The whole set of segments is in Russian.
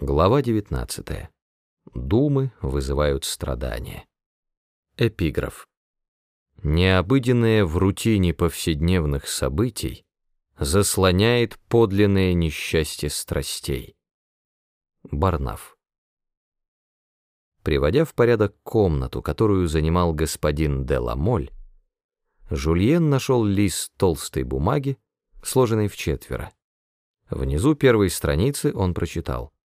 Глава 19. Думы вызывают страдания. Эпиграф. Необыденное в рутине повседневных событий заслоняет подлинное несчастье страстей. Барнаф. Приводя в порядок комнату, которую занимал господин де Ламоль, Жульен нашел лист толстой бумаги, сложенный в четверо. Внизу первой страницы он прочитал —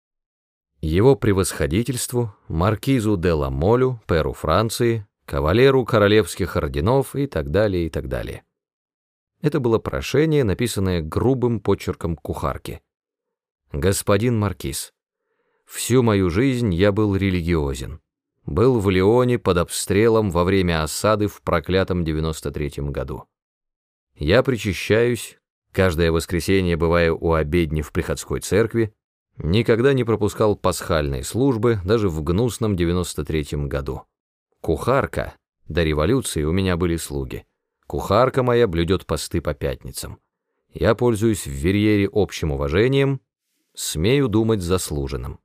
его превосходительству, маркизу де Ламолю, перу Франции, кавалеру королевских орденов и так далее, и так далее. Это было прошение, написанное грубым почерком кухарки. «Господин Маркиз, всю мою жизнь я был религиозен. Был в Лионе под обстрелом во время осады в проклятом 93-м году. Я причащаюсь, каждое воскресенье бывая у обедни в приходской церкви, Никогда не пропускал пасхальной службы, даже в гнусном 93-м году. Кухарка, до революции у меня были слуги. Кухарка моя блюдет посты по пятницам. Я пользуюсь в Верьере общим уважением, смею думать заслуженным.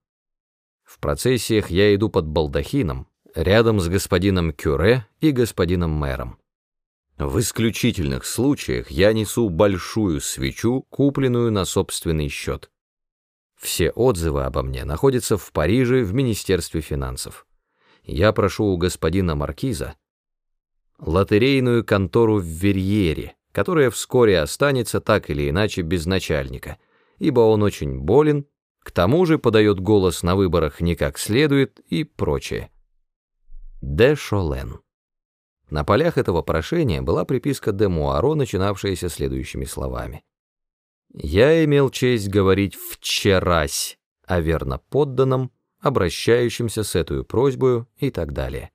В процессиях я иду под балдахином, рядом с господином Кюре и господином мэром. В исключительных случаях я несу большую свечу, купленную на собственный счет. Все отзывы обо мне находятся в Париже в Министерстве финансов. Я прошу у господина Маркиза лотерейную контору в Верьере, которая вскоре останется так или иначе без начальника, ибо он очень болен, к тому же подает голос на выборах не как следует и прочее. Де Шолен. На полях этого прошения была приписка де Муаро, начинавшаяся следующими словами. Я имел честь говорить «вчерась» о верно подданном, обращающемся с этой просьбой и так далее.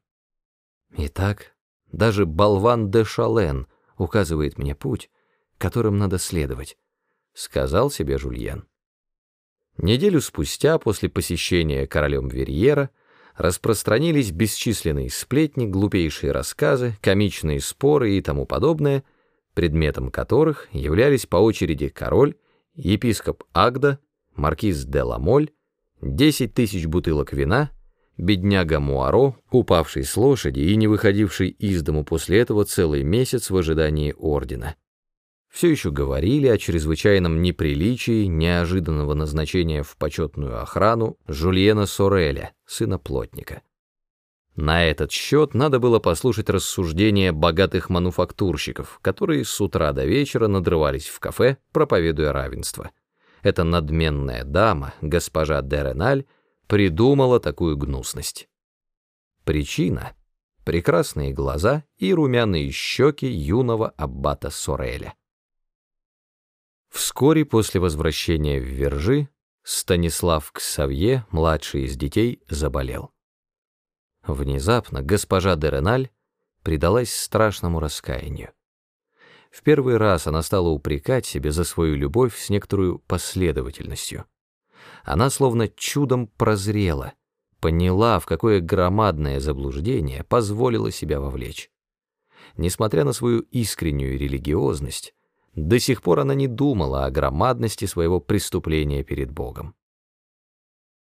Итак, даже болван де Шален указывает мне путь, которым надо следовать, сказал себе Жульен. Неделю спустя, после посещения королем Верьера, распространились бесчисленные сплетни, глупейшие рассказы, комичные споры и тому подобное, предметом которых являлись по очереди король, епископ Агда, маркиз де Ламоль, 10 тысяч бутылок вина, бедняга Муаро, упавший с лошади и не выходивший из дому после этого целый месяц в ожидании ордена. Все еще говорили о чрезвычайном неприличии неожиданного назначения в почетную охрану Жульена Сореля, сына плотника. На этот счет надо было послушать рассуждения богатых мануфактурщиков, которые с утра до вечера надрывались в кафе, проповедуя равенство. Эта надменная дама, госпожа Дереналь, придумала такую гнусность. Причина — прекрасные глаза и румяные щеки юного аббата Сореля. Вскоре после возвращения в Вержи Станислав Ксавье, младший из детей, заболел. Внезапно госпожа де Реналь предалась страшному раскаянию. В первый раз она стала упрекать себя за свою любовь с некоторой последовательностью. Она словно чудом прозрела, поняла, в какое громадное заблуждение позволила себя вовлечь. Несмотря на свою искреннюю религиозность, до сих пор она не думала о громадности своего преступления перед Богом.